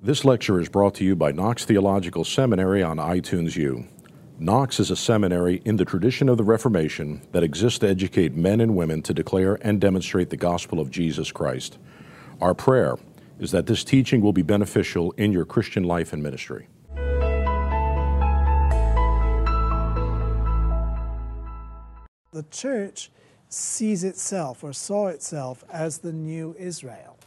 This lecture is brought to you by Knox Theological Seminary on iTunes U. Knox is a seminary in the tradition of the Reformation that exists to educate men and women to declare and demonstrate the gospel of Jesus Christ. Our prayer is that this teaching will be beneficial in your Christian life and ministry. The church sees itself or saw itself as the new Israel.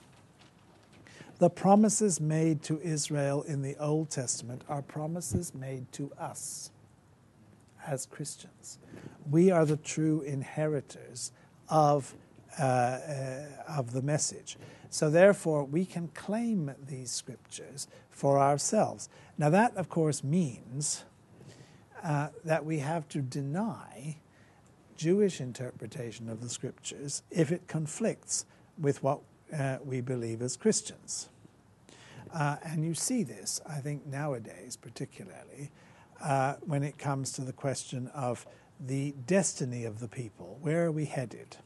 The promises made to Israel in the Old Testament are promises made to us as Christians. We are the true inheritors of, uh, uh, of the message. So, therefore, we can claim these scriptures for ourselves. Now, that, of course, means uh, that we have to deny Jewish interpretation of the scriptures if it conflicts with what uh, we believe as Christians. Uh, and you see this, I think, nowadays, particularly, uh, when it comes to the question of the destiny of the people. Where are we headed?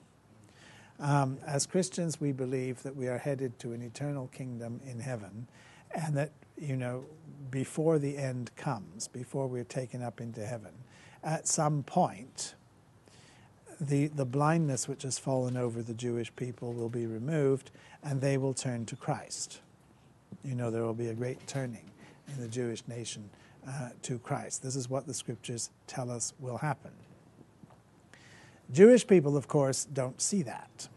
Um, as Christians, we believe that we are headed to an eternal kingdom in heaven, and that, you know, before the end comes, before we're taken up into heaven, at some point, the, the blindness which has fallen over the Jewish people will be removed, and they will turn to Christ you know there will be a great turning in the Jewish nation uh, to Christ. This is what the scriptures tell us will happen. Jewish people, of course, don't see that.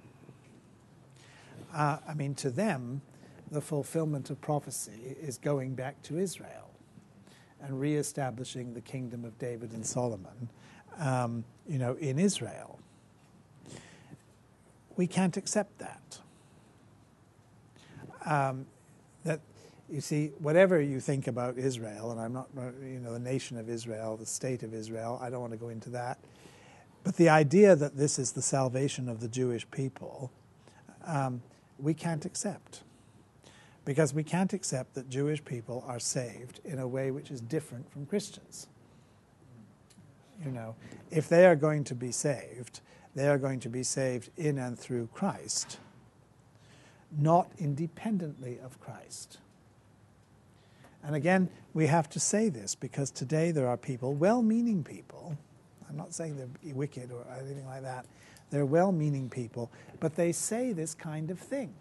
Uh, I mean, to them, the fulfillment of prophecy is going back to Israel and reestablishing the kingdom of David and Solomon, um, you know, in Israel. We can't accept that. Um, that you see, whatever you think about Israel, and I'm not, you know, the nation of Israel, the state of Israel, I don't want to go into that. But the idea that this is the salvation of the Jewish people, um, we can't accept. Because we can't accept that Jewish people are saved in a way which is different from Christians. You know, if they are going to be saved, they are going to be saved in and through Christ not independently of Christ. And again, we have to say this because today there are people, well meaning people, I'm not saying they're wicked or anything like that, they're well meaning people, but they say this kind of thing.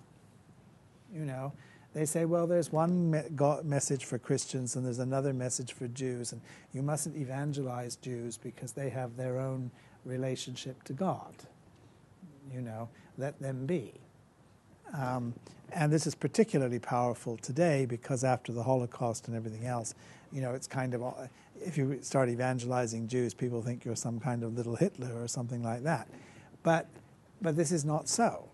You know, they say, well, there's one me- message for Christians and there's another message for Jews, and you mustn't evangelize Jews because they have their own relationship to God. You know, let them be. Um, and this is particularly powerful today because after the Holocaust and everything else, you know, it's kind of, if you start evangelizing Jews, people think you're some kind of little Hitler or something like that. But, but this is not so.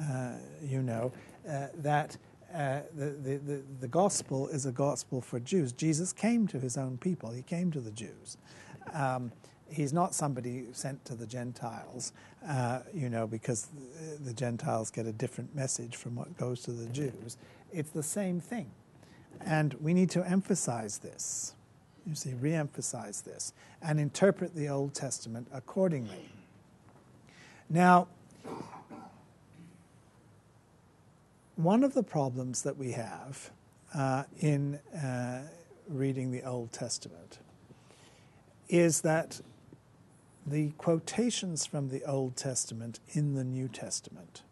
Uh, you know, uh, that uh, the, the, the, the, gospel is a gospel for Jews. Jesus came to his own people, he came to the Jews. Um, he's not somebody sent to the Gentiles, uh, you know, because the Gentiles get a different message from what goes to the Jews. It's the same thing. And we need to emphasize this, you see, re emphasize this, and interpret the Old Testament accordingly. Now, one of the problems that we have uh, in uh, reading the Old Testament is that the quotations from the Old Testament in the New Testament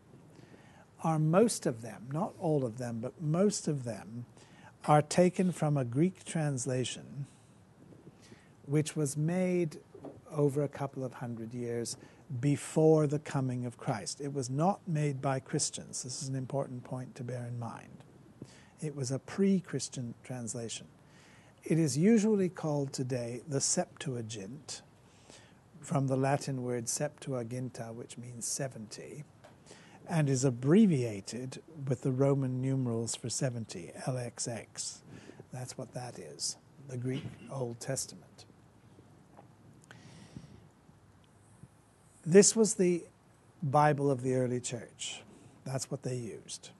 are most of them, not all of them, but most of them, are taken from a Greek translation which was made over a couple of hundred years before the coming of Christ. It was not made by Christians. This is an important point to bear in mind. It was a pre Christian translation. It is usually called today the Septuagint from the Latin word Septuaginta, which means 70, and is abbreviated with the Roman numerals for 70, LXX. That's what that is, the Greek Old Testament. This was the Bible of the early church. That's what they used.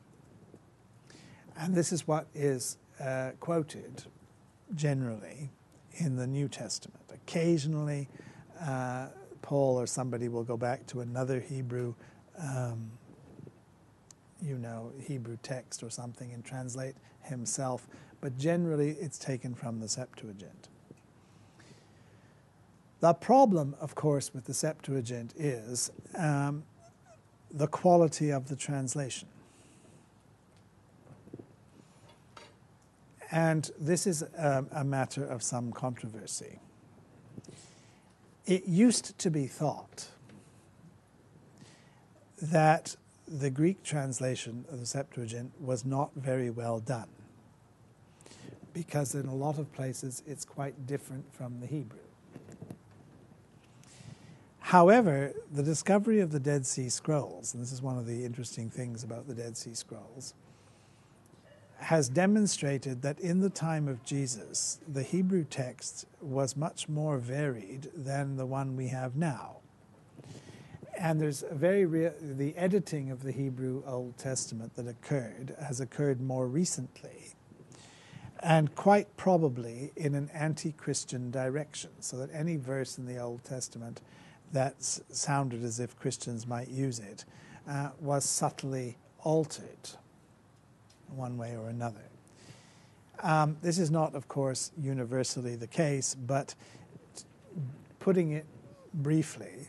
And this is what is uh, quoted generally in the New Testament. Occasionally, uh, Paul or somebody will go back to another Hebrew um, you know, Hebrew text or something and translate himself, but generally it's taken from the Septuagint. The problem, of course, with the Septuagint is um, the quality of the translation. And this is a, a matter of some controversy. It used to be thought that the Greek translation of the Septuagint was not very well done because in a lot of places it's quite different from the Hebrew. However, the discovery of the Dead Sea Scrolls, and this is one of the interesting things about the Dead Sea Scrolls, has demonstrated that in the time of Jesus, the Hebrew text was much more varied than the one we have now. And there's a very real, the editing of the Hebrew Old Testament that occurred has occurred more recently, and quite probably in an anti Christian direction, so that any verse in the Old Testament that sounded as if Christians might use it uh, was subtly altered one way or another. Um, this is not, of course, universally the case, but putting it briefly,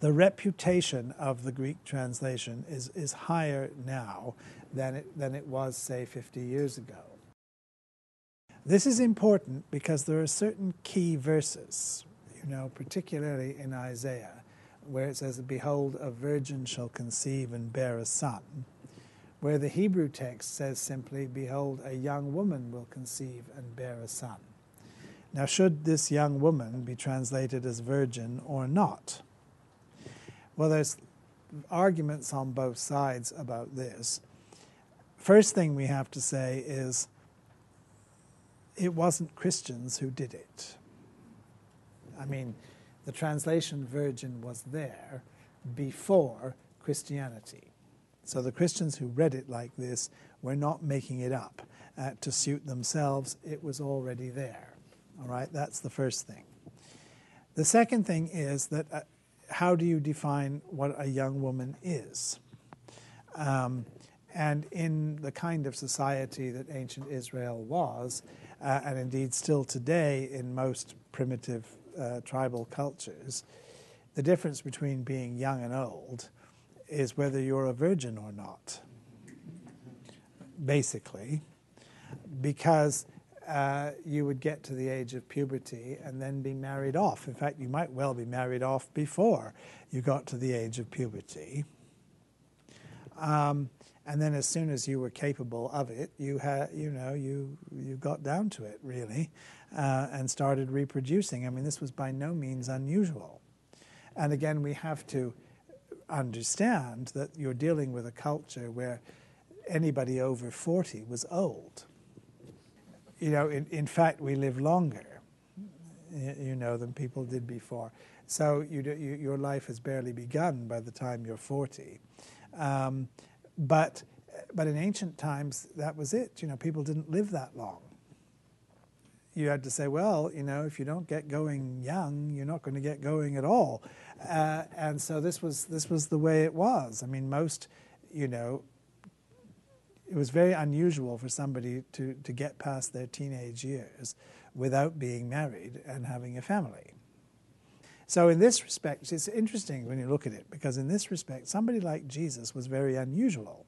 the reputation of the Greek translation is, is higher now than it, than it was, say, 50 years ago. This is important because there are certain key verses, you know, particularly in Isaiah, where it says, Behold, a virgin shall conceive and bear a son where the Hebrew text says simply, Behold, a young woman will conceive and bear a son. Now, should this young woman be translated as virgin or not? Well, there's arguments on both sides about this. First thing we have to say is it wasn't Christians who did it. I mean, the translation virgin was there before Christianity. So the Christians who read it like this were not making it up uh, to suit themselves, it was already there. All right, that's the first thing. The second thing is that uh, how do you define what a young woman is? Um, and in the kind of society that ancient Israel was, uh, and indeed still today in most primitive uh, tribal cultures, the difference between being young and old is whether you're a virgin or not, basically, because uh, you would get to the age of puberty and then be married off. In fact, you might well be married off before you got to the age of puberty. Um, and then, as soon as you were capable of it, you had, you know, you you got down to it really, uh, and started reproducing. I mean, this was by no means unusual. And again, we have to understand that you're dealing with a culture where anybody over 40 was old. You know, in, in fact, we live longer, you know, than people did before. So you, do, you, your life has barely begun by the time you're 40. Um, but, but in ancient times, that was it. You know, people didn't live that long. You had to say, well, you know, if you don't get going young, you're not going to get going at all. Uh, and so this was this was the way it was. I mean, most, you know, it was very unusual for somebody to, to get past their teenage years without being married and having a family. So, in this respect, it's interesting when you look at it because, in this respect, somebody like Jesus was very unusual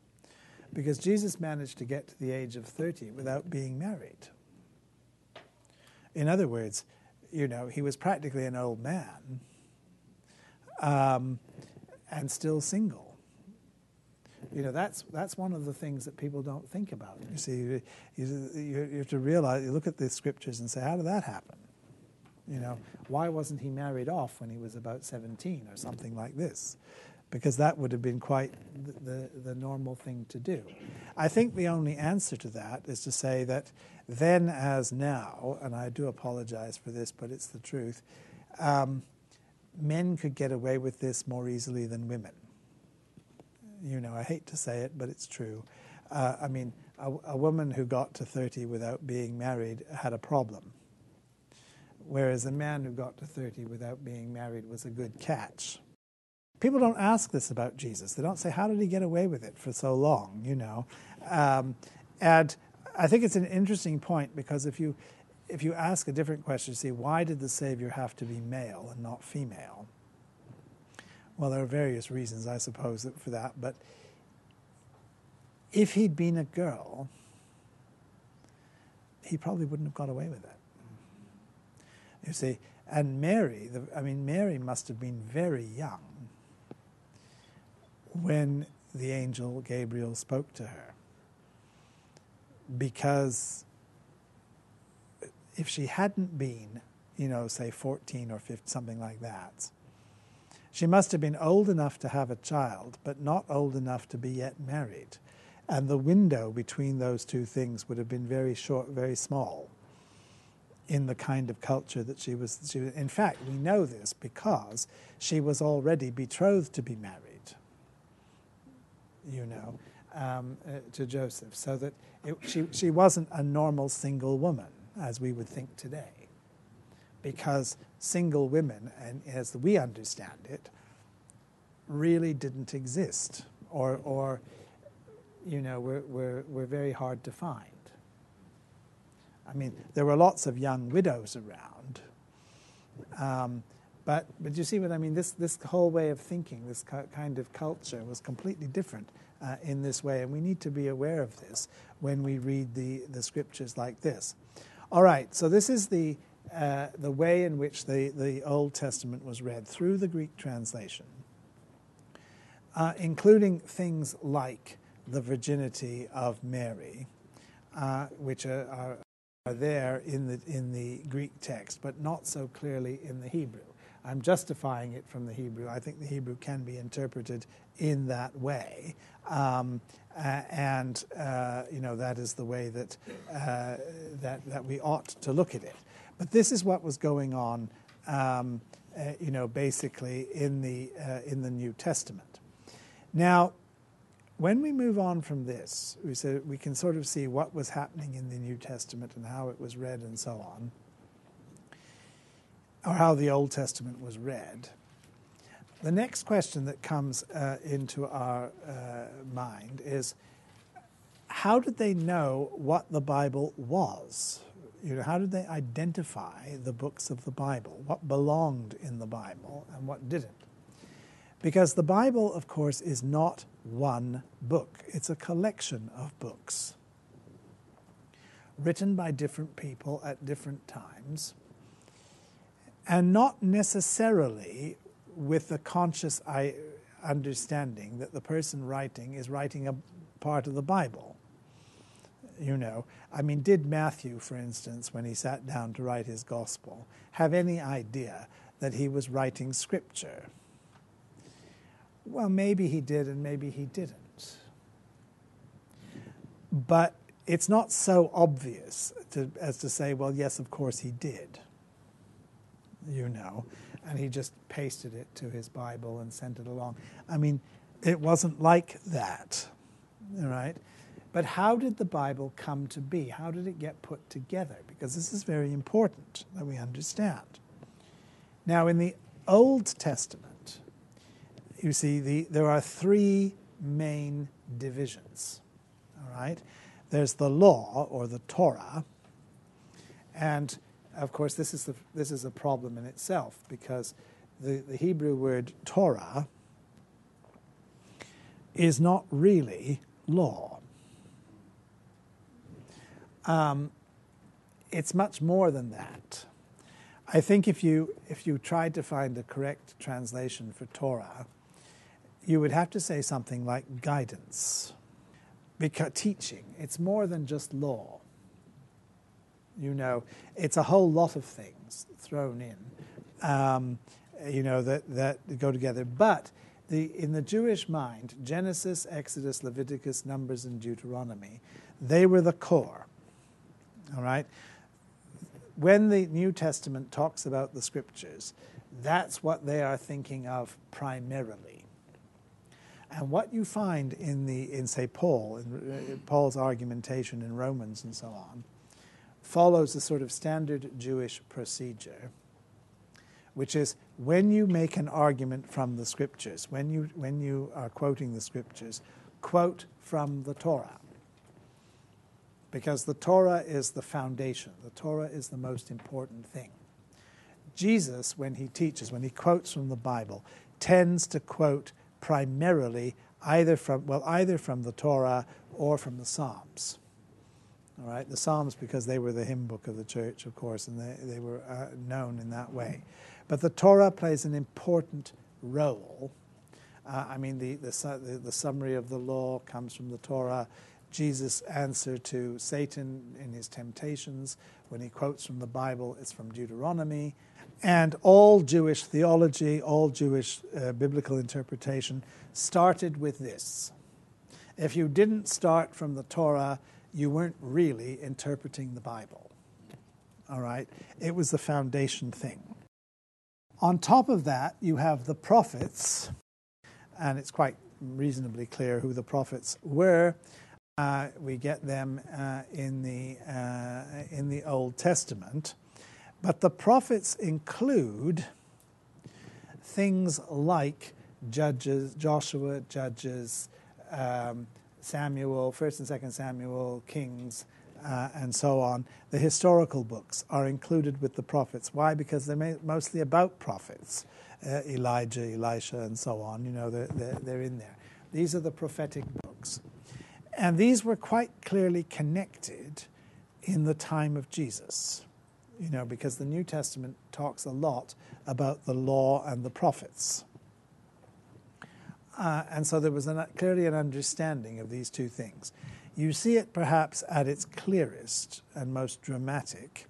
because Jesus managed to get to the age of 30 without being married. In other words, you know, he was practically an old man um, and still single. You know, that's, that's one of the things that people don't think about. You see, you, you, you have to realize, you look at the scriptures and say, how did that happen? You know, why wasn't he married off when he was about 17 or something like this? Because that would have been quite the, the, the, normal thing to do. I think the only answer to that is to say that then as now, and I do apologize for this, but it's the truth, um, men could get away with this more easily than women. You know, I hate to say it, but it's true. Uh, I mean, a, a woman who got to 30 without being married had a problem whereas a man who got to 30 without being married was a good catch. People don't ask this about Jesus. They don't say, How did he get away with it for so long? You know? Um, and I think it's an interesting point because if you, if you ask a different question, see, why did the Savior have to be male and not female? Well, there are various reasons, I suppose, for that. But if he'd been a girl, he probably wouldn't have got away with it. You see, and Mary, the, I mean, Mary must have been very young when the angel Gabriel spoke to her. Because if she hadn't been, you know, say 14 or 15, something like that, she must have been old enough to have a child, but not old enough to be yet married. And the window between those two things would have been very short, very small in the kind of culture that she was, she. In fact, we know this because she was already betrothed to be married, you know, um, uh, to Joseph, so that it, she, she wasn't a normal single woman as we would think today. Because single women, and as we understand it, really didn't exist or, or you know, were, were, were very hard to find. I mean, there were lots of young widows around. Um, but, but you see what I mean? This, this whole way of thinking, this kind of culture was completely different uh, in this way. And we need to be aware of this when we read the, the scriptures like this. All right, so this is the, uh, the way in which the, the Old Testament was read through the Greek translation, uh, including things like the virginity of Mary, uh, which are, are, are, there in the, in the Greek text, but not so clearly in the Hebrew. I'm justifying it from the Hebrew. I think the Hebrew can be interpreted in that way. Um, uh, and uh, you know that is the way that, uh, that that we ought to look at it. But this is what was going on, um, uh, you know, basically in the uh, in the New Testament. Now, when we move on from this, we, say, we can sort of see what was happening in the New Testament and how it was read and so on, or how the Old Testament was read. The next question that comes uh, into our uh, mind is how did they know what the Bible was? You know, how did they identify the books of the Bible? What belonged in the Bible and what didn't? Because the Bible, of course, is not one book, it's a collection of books written by different people at different times, and not necessarily with the conscious understanding that the person writing is writing a part of the Bible. You know, I mean, did Matthew, for instance, when he sat down to write his gospel, have any idea that he was writing scripture? Well, maybe he did and maybe he didn't. But it's not so obvious to, as to say, well, yes, of course he did. You know, and he just pasted it to his Bible and sent it along. I mean, it wasn't like that, right? But how did the Bible come to be? How did it get put together? Because this is very important that we understand. Now, in the Old Testament, you see, the, there are three main divisions. All right? There's the law or the Torah, and of course, this is, the, this is a problem in itself because the, the Hebrew word Torah is not really law. Um, it's much more than that. I think if you, if you tried to find a correct translation for Torah, you would have to say something like guidance, because teaching. It's more than just law. You know, it's a whole lot of things thrown in, um, you know, that, that go together. But the, in the Jewish mind, Genesis, Exodus, Leviticus, Numbers, and Deuteronomy, they were the core. All right? When the New Testament talks about the scriptures, that's what they are thinking of primarily. And what you find in the in say Paul, in uh, Paul's argumentation in Romans and so on, follows a sort of standard Jewish procedure, which is when you make an argument from the scriptures, when you, when you are quoting the scriptures, quote from the Torah. Because the Torah is the foundation, the Torah is the most important thing. Jesus, when he teaches, when he quotes from the Bible, tends to quote primarily either from, well, either from the Torah or from the Psalms. All right, the Psalms because they were the hymn book of the church, of course, and they, they were uh, known in that way. But the Torah plays an important role. Uh, I mean, the, the, the, summary of the law comes from the Torah. Jesus' answer to Satan in his temptations, when he quotes from the Bible, it's from Deuteronomy. And all Jewish theology, all Jewish uh, biblical interpretation started with this. If you didn't start from the Torah, you weren't really interpreting the Bible. All right? It was the foundation thing. On top of that, you have the prophets, and it's quite reasonably clear who the prophets were. Uh, we get them uh, in, the, uh, in the Old Testament. But the prophets include things like Judges, Joshua, Judges, um, Samuel, 1st and 2nd Samuel, Kings, uh, and so on. The historical books are included with the prophets. Why? Because they're mostly about prophets. Uh, Elijah, Elisha, and so on. You know, they're, they're, they're in there. These are the prophetic books. And these were quite clearly connected in the time of Jesus, you know, because the New Testament talks a lot about the law and the prophets. Uh, and so there was an, clearly an understanding of these two things. You see it perhaps at its clearest and most dramatic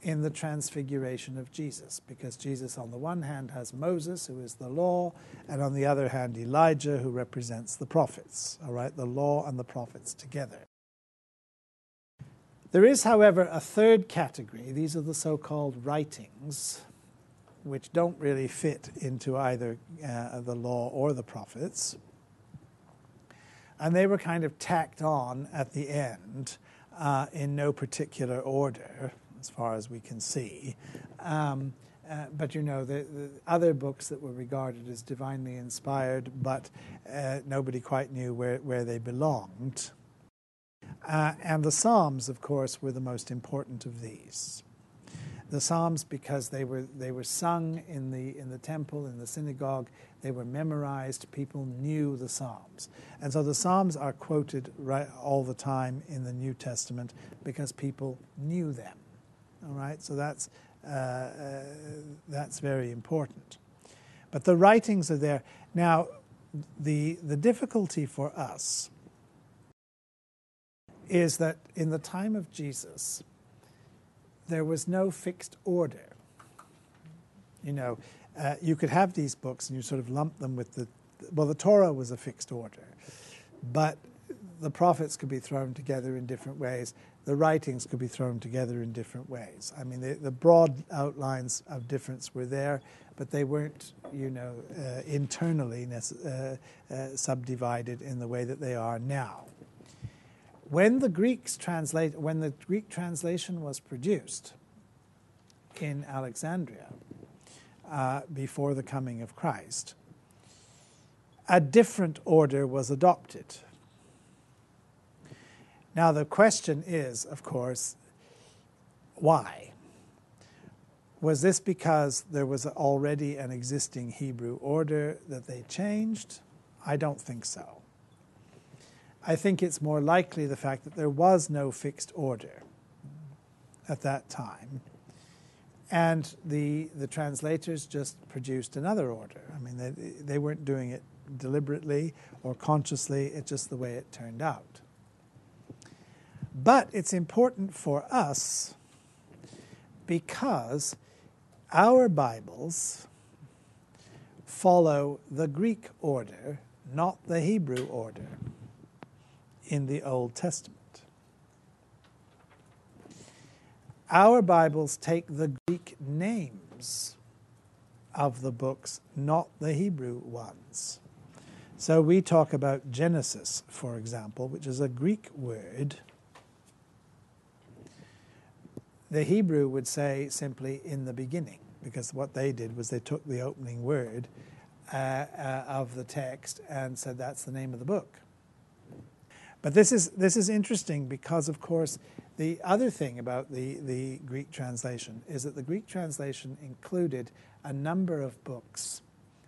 in the transfiguration of Jesus, because Jesus, on the one hand, has Moses, who is the law, and on the other hand, Elijah, who represents the prophets. All right, the law and the prophets together. There is, however, a third category. These are the so called writings which don't really fit into either uh, the law or the prophets. And they were kind of tacked on at the end uh, in no particular order, as far as we can see. Um, uh, but you know, the, the, other books that were regarded as divinely inspired, but uh, nobody quite knew where, where they belonged. Uh, and the Psalms, of course, were the most important of these the Psalms because they were, they were sung in the, in the temple, in the synagogue, they were memorized, people knew the Psalms. And so the Psalms are quoted right, all the time in the New Testament because people knew them. All right, so that's, uh, uh, that's very important. But the writings are there. Now, the, the difficulty for us is that in the time of Jesus, there was no fixed order. You know, uh, you could have these books and you sort of lump them with the, well, the Torah was a fixed order, but the prophets could be thrown together in different ways. The writings could be thrown together in different ways. I mean, the, the broad outlines of difference were there, but they weren't, you know, uh, internally uh, uh, subdivided in the way that they are now. When the Greeks translate, when the Greek translation was produced in Alexandria uh, before the coming of Christ, a different order was adopted. Now, the question is, of course, why? Was this because there was already an existing Hebrew order that they changed? I don't think so. I think it's more likely the fact that there was no fixed order at that time. And the, the translators just produced another order. I mean, they, they weren't doing it deliberately or consciously, it's just the way it turned out. But it's important for us because our Bibles follow the Greek order, not the Hebrew order in the Old Testament. Our Bibles take the Greek names of the books, not the Hebrew ones. So we talk about Genesis, for example, which is a Greek word. The Hebrew would say simply in the beginning. because what they did was they took the opening word uh, uh, of the text and said that's the name of the book. But this is this is interesting because, of course, the other thing about the, the Greek translation is that the Greek translation included a number of books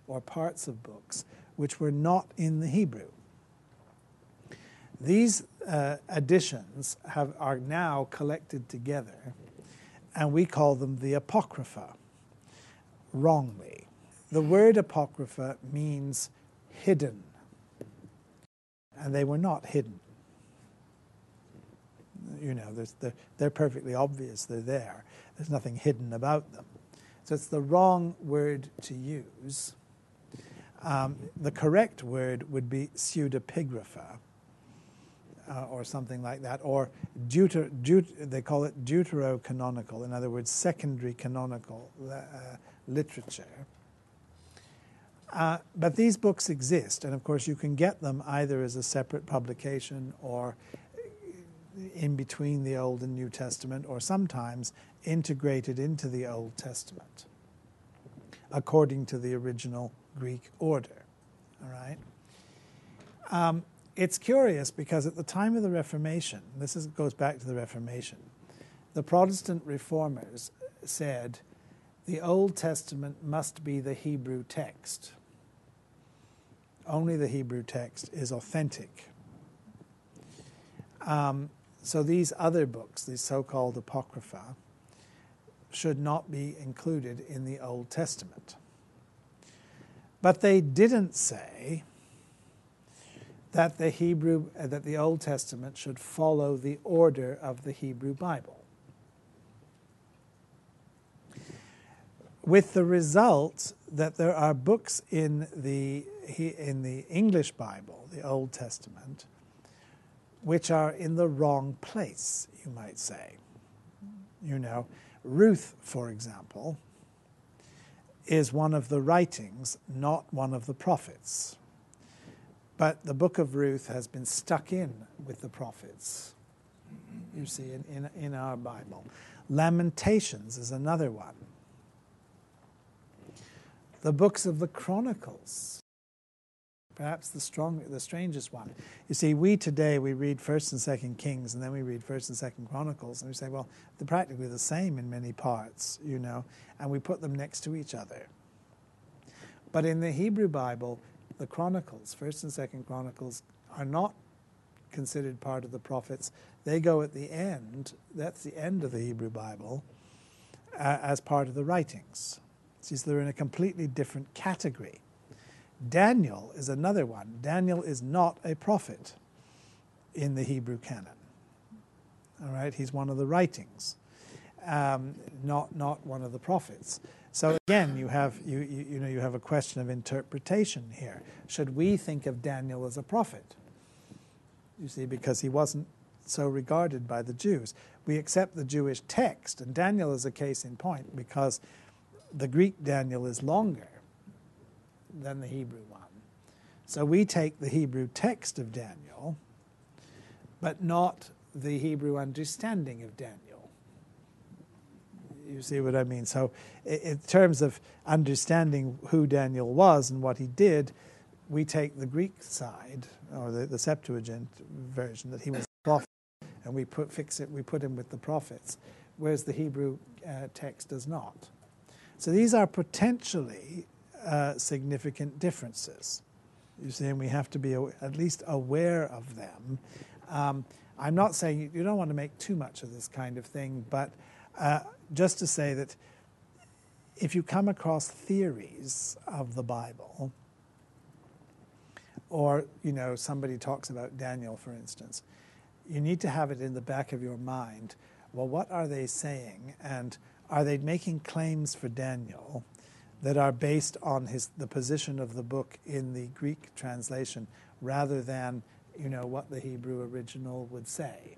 or parts of books which were not in the Hebrew. These uh, additions have, are now collected together, and we call them the Apocrypha, wrongly. The word Apocrypha means hidden, and they were not hidden. You know, they're, they're perfectly obvious, they're there. There's nothing hidden about them. So it's the wrong word to use. Um, the correct word would be pseudepigrapha, uh, or something like that, or deuter, deut, they call it deuterocanonical, in other words, secondary canonical uh, literature. Uh, but these books exist, and of course, you can get them either as a separate publication or in between the Old and New Testament, or sometimes integrated into the Old Testament according to the original Greek order. All right? Um, it's curious because at the time of the Reformation, this is, goes back to the Reformation, the Protestant reformers said the Old Testament must be the Hebrew text. Only the Hebrew text is authentic. Um, so these other books, these so called Apocrypha, should not be included in the Old Testament. But they didn't say that the Hebrew uh, that the Old Testament should follow the order of the Hebrew Bible. With the result that there are books in the in the English Bible, the Old Testament, which are in the wrong place, you might say. You know, Ruth, for example, is one of the writings, not one of the prophets. But the book of Ruth has been stuck in with the prophets, you see, in, in, in our Bible. Lamentations is another one. The books of the Chronicles perhaps the strong, the strangest one. You see, we today we read First and Second Kings, and then we read First and Second Chronicles, and we say, well, they're practically the same in many parts, you know, and we put them next to each other. But in the Hebrew Bible, the Chronicles, First and Second Chronicles, are not considered part of the prophets. They go at the end. That's the end of the Hebrew Bible uh, as part of the writings. See, so they're in a completely different category. Daniel is another one. Daniel is not a prophet in the Hebrew canon. All right, he's one of the writings, um, not not one of the prophets. So again, you have you, you, you know you have a question of interpretation here. Should we think of Daniel as a prophet? You see, because he wasn't so regarded by the Jews. We accept the Jewish text, and Daniel is a case in point because the Greek Daniel is longer than the Hebrew one. So we take the Hebrew text of Daniel, but not the Hebrew understanding of Daniel. You see what I mean? So, in terms of understanding who Daniel was and what he did, we take the Greek side, or the, the Septuagint version, that he was a prophet, and we put, fix it, we put him with the prophets, whereas the Hebrew uh, text does not. So these are potentially uh, significant differences. You see, and we have to be at least aware of them. Um, I'm not saying you don't want to make too much of this kind of thing, but uh, just to say that if you come across theories of the Bible, or you know somebody talks about Daniel, for instance, you need to have it in the back of your mind. Well, what are they saying, and are they making claims for Daniel? That are based on his, the position of the book in the Greek translation rather than you know, what the Hebrew original would say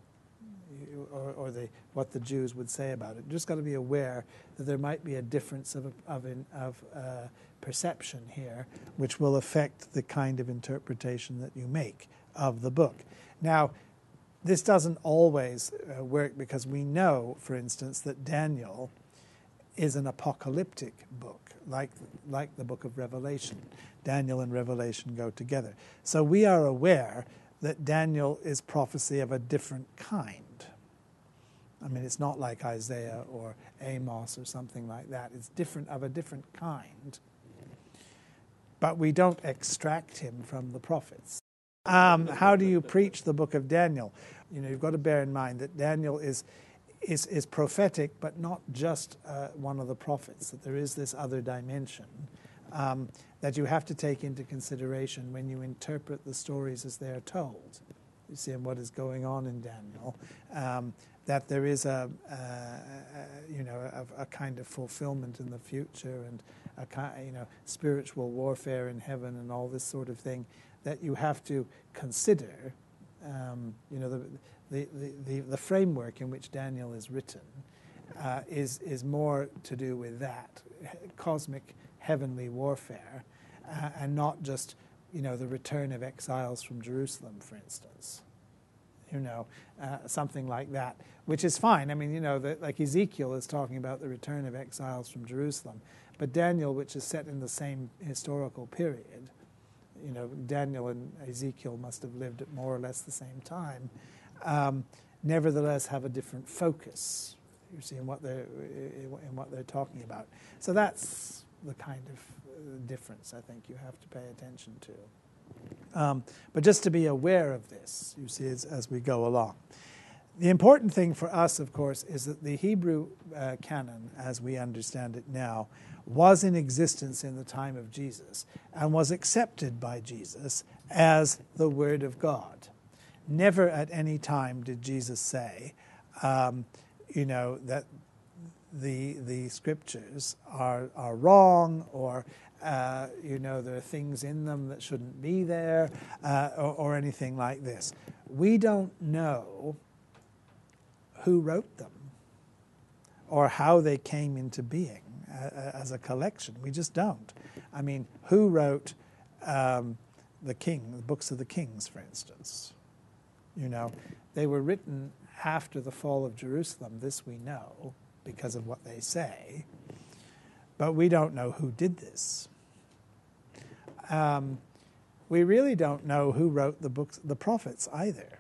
or, or the, what the Jews would say about it. You just got to be aware that there might be a difference of, of, of uh, perception here, which will affect the kind of interpretation that you make of the book. Now, this doesn't always uh, work because we know, for instance, that Daniel is an apocalyptic book, like, like the book of Revelation. Daniel and Revelation go together. So we are aware that Daniel is prophecy of a different kind. I mean, it's not like Isaiah or Amos or something like that. It's different of a different kind. But we don't extract him from the prophets. Um, how do you preach the book of Daniel? You know, you've got to bear in mind that Daniel is is, is prophetic, but not just uh, one of the prophets. That there is this other dimension um, that you have to take into consideration when you interpret the stories as they are told. You see, what is going on in Daniel. Um, that there is a, a, a you know a, a, kind of fulfillment in the future and a kind, you know spiritual warfare in heaven and all this sort of thing that you have to consider. Um, you know the, the, the, the, framework in which Daniel is written uh, is is more to do with that cosmic heavenly warfare uh, and not just you know the return of exiles from Jerusalem, for instance you know, uh, something like that, which is fine. I mean, you know, the, like Ezekiel is talking about the return of exiles from Jerusalem, but Daniel, which is set in the same historical period, you know, Daniel and Ezekiel must have lived at more or less the same time, um, nevertheless have a different focus. You see, in what they're in what they're talking about. So that's the kind of uh, difference I think you have to pay attention to. Um, but just to be aware of this, you see, as, as, we go along. The important thing for us, of course, is that the Hebrew uh, canon, as we understand it now, was in existence in the time of Jesus and was accepted by Jesus as the Word of God. Never at any time did Jesus say, um, you know, that the the scriptures are are wrong or uh, you know, there are things in them that shouldn't be there, uh, or, or, anything like this. We don't know who wrote them or how they came into being uh, uh as a collection. We just don't. I mean, who wrote um, the king, the books of the kings, for instance? You know, they were written after the fall of Jerusalem. This we know because of what they say. But we don't know who did this um, we really don't know who wrote the books, the prophets either.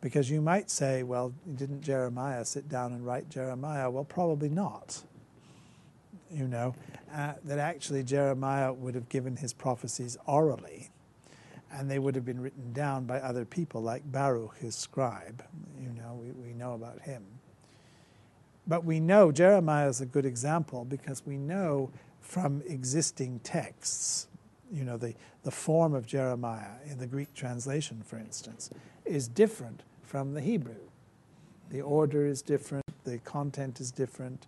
Because you might say, well, didn't Jeremiah sit down and write Jeremiah? Well, probably not. You know, uh, that actually Jeremiah would have given his prophecies orally, and they would have been written down by other people, like Baruch, his scribe. You know, we, we know about him. But we know Jeremiah is a good example because we know from existing texts you know, the, the form of Jeremiah in the Greek translation, for instance, is different from the Hebrew. The order is different, the content is different.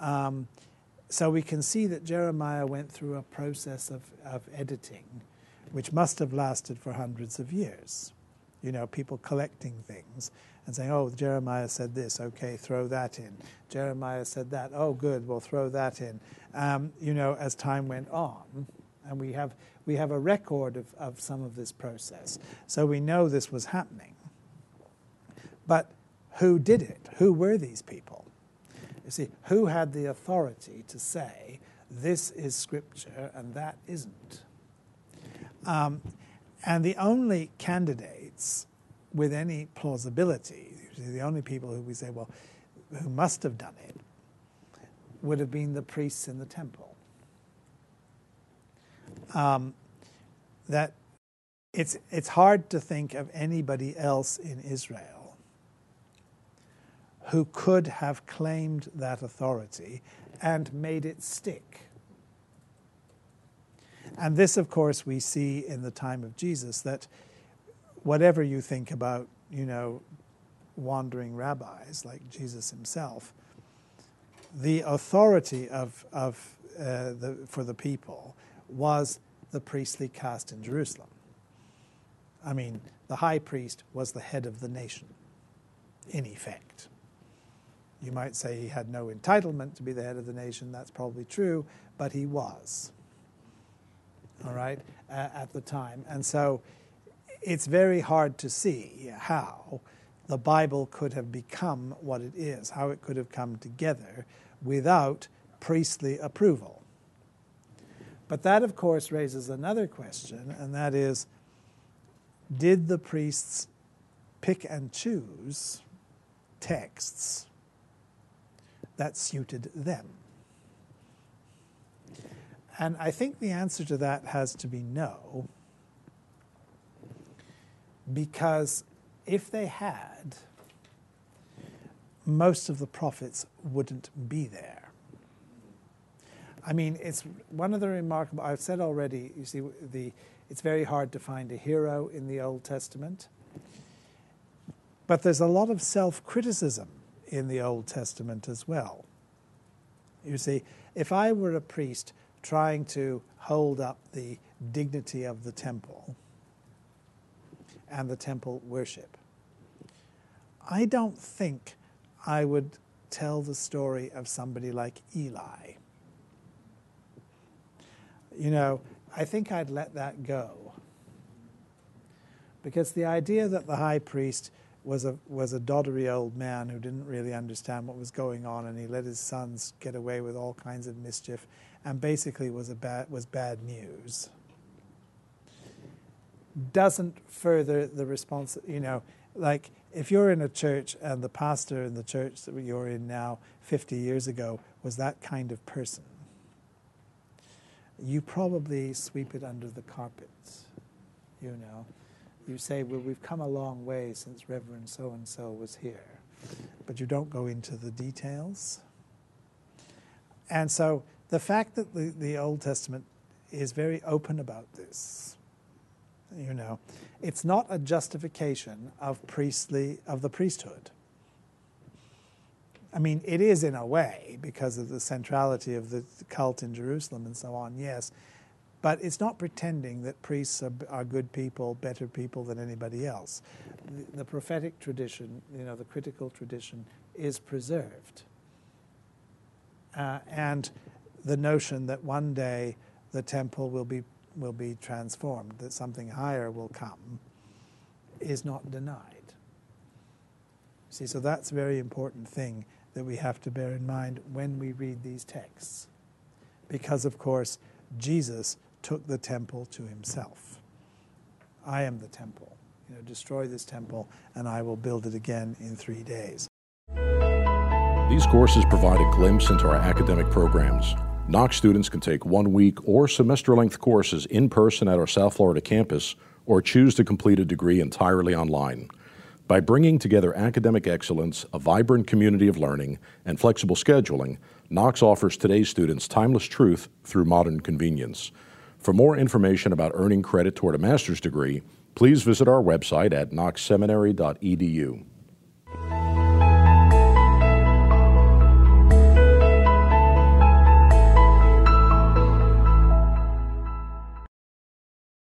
Um, so we can see that Jeremiah went through a process of, of editing, which must have lasted for hundreds of years. You know, people collecting things and saying, oh, Jeremiah said this, okay, throw that in. Jeremiah said that, oh, good, we'll throw that in. Um, you know, as time went on, and we have, we have a record of, of some of this process. So we know this was happening. But who did it? Who were these people? You see, who had the authority to say, this is scripture and that isn't? Um, and the only candidates with any plausibility, the only people who we say, well, who must have done it, would have been the priests in the temple um, that it's, it's hard to think of anybody else in Israel who could have claimed that authority and made it stick. And this, of course, we see in the time of Jesus that whatever you think about, you know, wandering rabbis like Jesus himself, the authority of, of, uh, the, for the people was the priestly caste in Jerusalem. I mean, the high priest was the head of the nation, in effect. You might say he had no entitlement to be the head of the nation, that's probably true, but he was, all right, uh, at the time. And so it's very hard to see how the Bible could have become what it is, how it could have come together without priestly approval. But that, of course, raises another question, and that is did the priests pick and choose texts that suited them? And I think the answer to that has to be no, because if they had, most of the prophets wouldn't be there. I mean, it's one of the remarkable, I've said already, you see, the, it's very hard to find a hero in the Old Testament. But there's a lot of self criticism in the Old Testament as well. You see, if I were a priest trying to hold up the dignity of the temple and the temple worship, I don't think I would tell the story of somebody like Eli. You know, I think I'd let that go. Because the idea that the high priest was a, was a doddery old man who didn't really understand what was going on and he let his sons get away with all kinds of mischief and basically was, a bad, was bad news doesn't further the response, you know, like if you're in a church and the pastor in the church that you're in now 50 years ago was that kind of person, you probably sweep it under the carpet. You know, you say, well, we've come a long way since Reverend so and so was here, but you don't go into the details. And so the fact that the, the Old Testament is very open about this, you know, it's not a justification of priestly of the priesthood. I mean, it is in a way because of the centrality of the cult in Jerusalem and so on, yes. But it's not pretending that priests are, are good people, better people than anybody else. The, the prophetic tradition, you know, the critical tradition is preserved. Uh, and the notion that one day the temple will be will be transformed, that something higher will come, is not denied. See, so that's a very important thing that we have to bear in mind when we read these texts. Because, of course, Jesus took the temple to himself. I am the temple. You know, destroy this temple, and I will build it again in three days. These courses provide a glimpse into our academic programs. Knox students can take one week or semester length courses in person at our South Florida campus or choose to complete a degree entirely online. By bringing together academic excellence, a vibrant community of learning, and flexible scheduling, Knox offers today's students timeless truth through modern convenience. For more information about earning credit toward a master's degree, please visit our website at knoxseminary.edu.